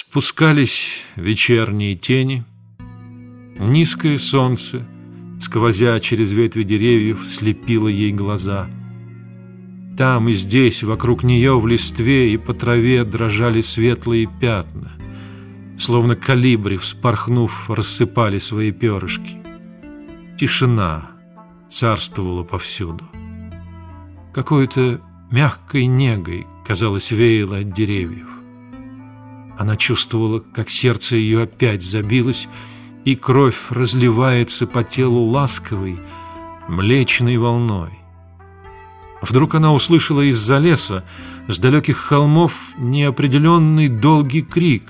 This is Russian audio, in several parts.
Спускались вечерние тени, Низкое солнце, сквозя через ветви деревьев, слепило ей глаза. Там и здесь, вокруг нее, в листве и по траве дрожали светлые пятна, Словно калибри, вспорхнув, рассыпали свои перышки. Тишина царствовала повсюду. Какой-то мягкой негой, казалось, веяло от деревьев. Она чувствовала, как сердце ее опять забилось, и кровь разливается по телу ласковой, млечной волной. Вдруг она услышала из-за леса, с далеких холмов, неопределенный долгий крик,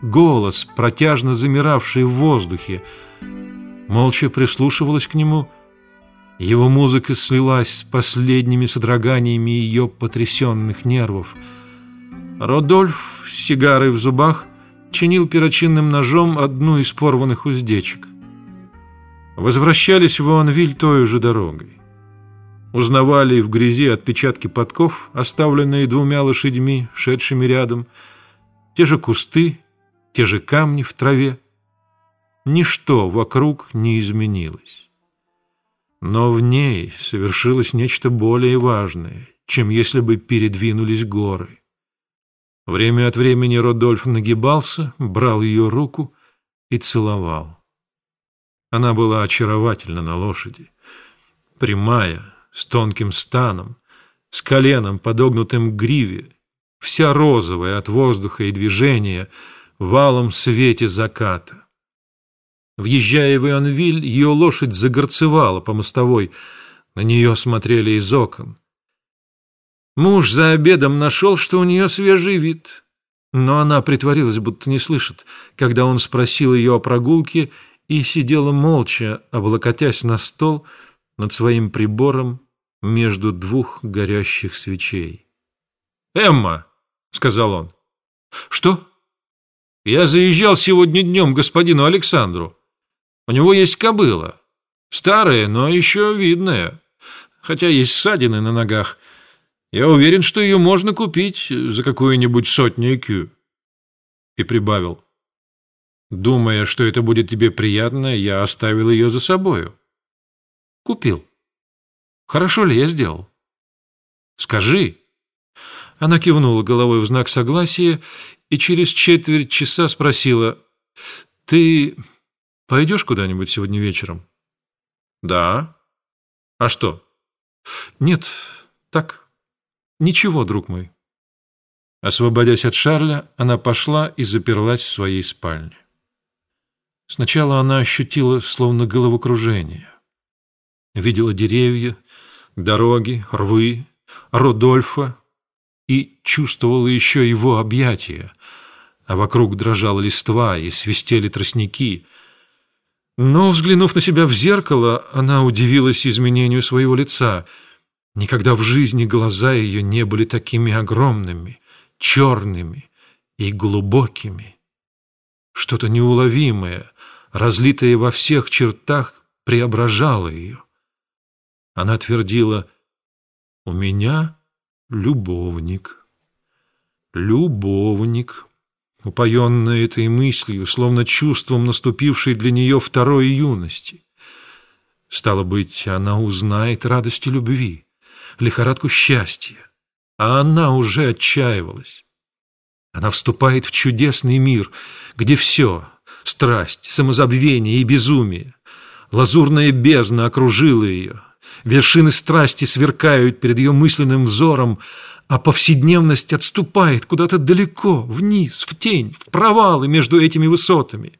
голос, протяжно замиравший в воздухе. Молча прислушивалась к нему. Его музыка слилась с последними содроганиями ее потрясенных нервов. Родольф с сигарой в зубах, чинил перочинным ножом одну из порванных уздечек. Возвращались в Уанвиль той же дорогой. Узнавали в грязи отпечатки подков, оставленные двумя лошадьми, шедшими рядом, те же кусты, те же камни в траве. Ничто вокруг не изменилось. Но в ней совершилось нечто более важное, чем если бы передвинулись горы. Время от времени Родольф нагибался, брал ее руку и целовал. Она была очаровательна на лошади, прямая, с тонким станом, с коленом, подогнутым к гриве, вся розовая от воздуха и движения, в алом свете заката. Въезжая в Ионвиль, ее лошадь загорцевала по мостовой, на нее смотрели из окон. Муж за обедом нашел, что у нее свежий вид. Но она притворилась, будто не слышит, когда он спросил ее о прогулке и сидела молча, облокотясь на стол над своим прибором между двух горящих свечей. «Эмма!» — сказал он. «Что?» «Я заезжал сегодня днем господину Александру. У него есть кобыла. Старая, но еще видная. Хотя есть ссадины на ногах. Я уверен, что ее можно купить за какую-нибудь сотню кю. И прибавил. Думая, что это будет тебе приятно, я оставил ее за собою. Купил. Хорошо ли я сделал? Скажи. Она кивнула головой в знак согласия и через четверть часа спросила, «Ты пойдешь куда-нибудь сегодня вечером?» «Да. А что?» «Нет, так». «Ничего, друг мой». Освободясь от Шарля, она пошла и заперлась в своей спальне. Сначала она ощутила словно головокружение. Видела деревья, дороги, рвы, Родольфа и чувствовала еще его объятия, а вокруг дрожала листва и свистели тростники. Но, взглянув на себя в зеркало, она удивилась изменению своего лица — Никогда в жизни глаза ее не были такими огромными, черными и глубокими. Что-то неуловимое, разлитое во всех чертах, преображало ее. Она твердила «У меня любовник, любовник». Упоенная этой мыслью, словно чувством наступившей для нее второй юности. Стало быть, она узнает радости любви лихорадку счастья. А она уже отчаивалась. Она вступает в чудесный мир, где все — страсть, самозабвение и безумие. Лазурная бездна окружила ее. Вершины страсти сверкают перед ее мысленным взором, а повседневность отступает куда-то далеко, вниз, в тень, в провалы между этими высотами.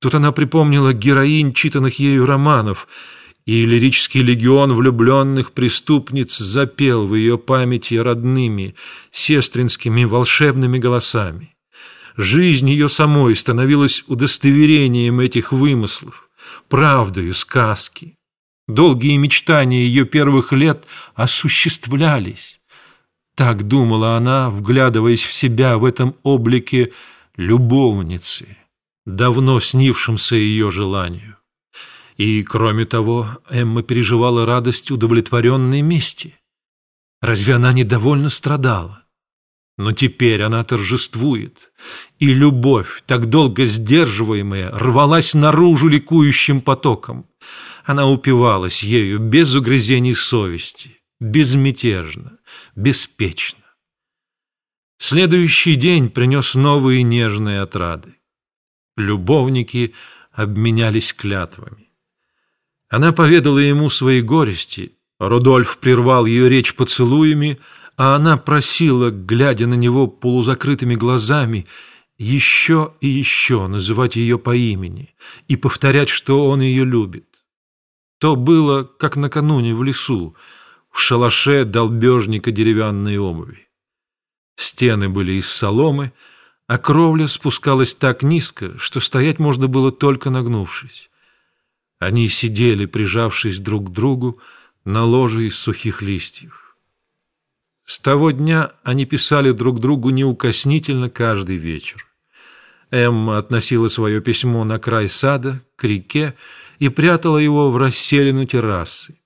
Тут она припомнила героинь читанных ею романов — и лирический легион влюбленных преступниц запел в ее памяти родными, сестринскими волшебными голосами. Жизнь ее самой становилась удостоверением этих вымыслов, правдою сказки. Долгие мечтания ее первых лет осуществлялись. Так думала она, вглядываясь в себя в этом облике любовницы, давно снившемся ее желанию. И, кроме того, Эмма переживала радость удовлетворенной мести. Разве она недовольно страдала? Но теперь она торжествует, и любовь, так долго сдерживаемая, рвалась наружу ликующим потоком. Она упивалась ею без угрызений совести, безмятежно, беспечно. Следующий день принес новые нежные отрады. Любовники обменялись клятвами. Она поведала ему свои горести, Рудольф прервал ее речь поцелуями, а она просила, глядя на него полузакрытыми глазами, еще и еще называть ее по имени и повторять, что он ее любит. То было, как накануне в лесу, в шалаше долбежника деревянной обуви. Стены были из соломы, а кровля спускалась так низко, что стоять можно было только нагнувшись. Они сидели, прижавшись друг к другу, на ложе из сухих листьев. С того дня они писали друг другу неукоснительно каждый вечер. Эмма относила свое письмо на край сада, к реке, и прятала его в расселину террасы.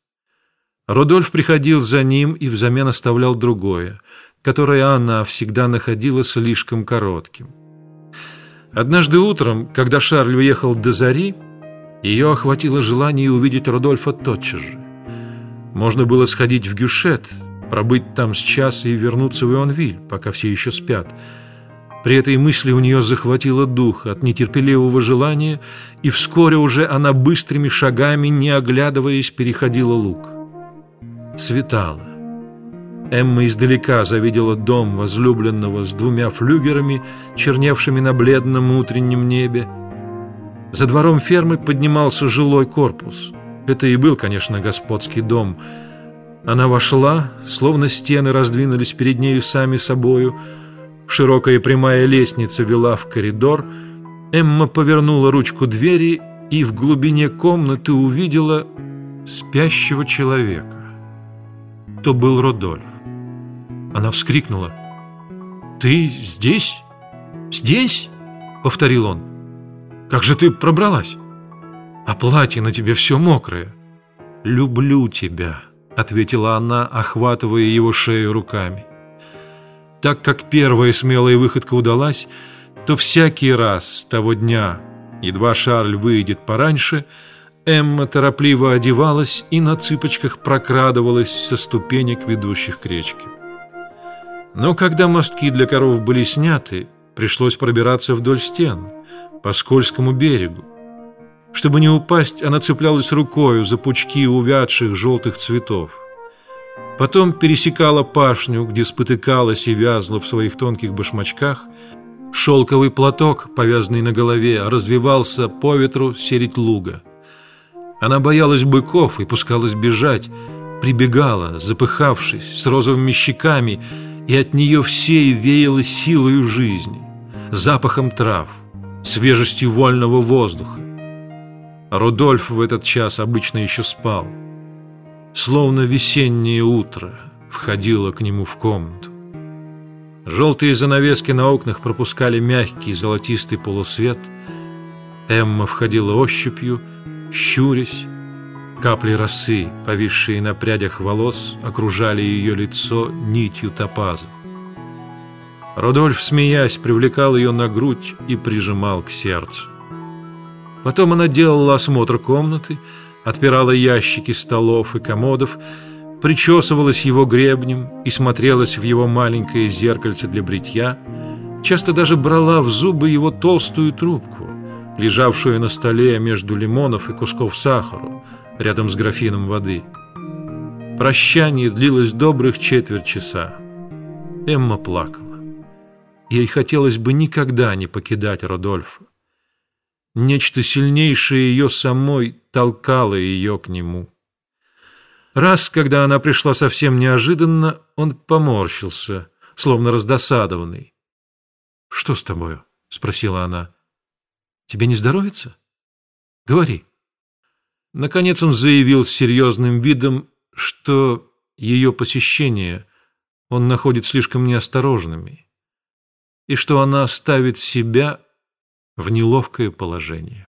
Рудольф приходил за ним и взамен оставлял другое, которое она всегда находила слишком коротким. Однажды утром, когда Шарль уехал до зари, ее охватило желание увидеть Рудольфа тотчас же. Можно было сходить в Гюшет, пробыть там с час и вернуться в Ионвиль, пока все еще спят. При этой мысли у нее захватило дух от нетерпеливого желания, и вскоре уже она быстрыми шагами, не оглядываясь, переходила луг. Светало. Эмма издалека завидела дом возлюбленного с двумя флюгерами, черневшими на бледном утреннем небе. За двором фермы поднимался жилой корпус. Это и был, конечно, господский дом. Она вошла, словно стены раздвинулись перед нею сами собою. Широкая прямая лестница вела в коридор. Эмма повернула ручку двери и в глубине комнаты увидела спящего человека. То был Родольф. Она вскрикнула. «Ты здесь? Здесь?» — повторил он. «Как же ты пробралась? А платье на тебе все мокрое». «Люблю тебя», — ответила она, охватывая его шею руками. Так как первая смелая выходка удалась, то всякий раз с того дня, едва Шарль выйдет пораньше, Эмма торопливо одевалась и на цыпочках прокрадывалась со ступенек, ведущих к речке. Но когда мостки для коров были сняты, пришлось пробираться вдоль стен, по скользкому берегу. Чтобы не упасть, она цеплялась рукою за пучки увядших желтых цветов. Потом пересекала пашню, где спотыкалась и вязла в своих тонких башмачках. Шелковый платок, повязанный на голове, развивался по ветру серить луга. Она боялась быков и пускалась бежать, прибегала, запыхавшись, с розовыми щеками, и от нее всей веяло силою жизни, запахом трав, свежестью вольного воздуха. Рудольф в этот час обычно еще спал. Словно весеннее утро входило к нему в комнату. Желтые занавески на окнах пропускали мягкий золотистый полусвет. Эмма входила ощупью, щурясь, Капли росы, повисшие на прядях волос, окружали ее лицо нитью топаза. Рудольф, смеясь, привлекал ее на грудь и прижимал к сердцу. Потом она делала осмотр комнаты, отпирала ящики столов и комодов, причесывалась его гребнем и смотрелась в его маленькое зеркальце для бритья, часто даже брала в зубы его толстую трубку, лежавшую на столе между лимонов и кусков сахара, рядом с графином воды. Прощание длилось добрых четверть часа. Эмма плакала. Ей хотелось бы никогда не покидать Родольфа. Нечто сильнейшее ее самой толкало ее к нему. Раз, когда она пришла совсем неожиданно, он поморщился, словно раздосадованный. — Что с тобою? — спросила она. — Тебе не здоровится? Говори. Наконец он заявил с серьезным видом, что ее посещения он находит слишком неосторожными и что она ставит себя в неловкое положение.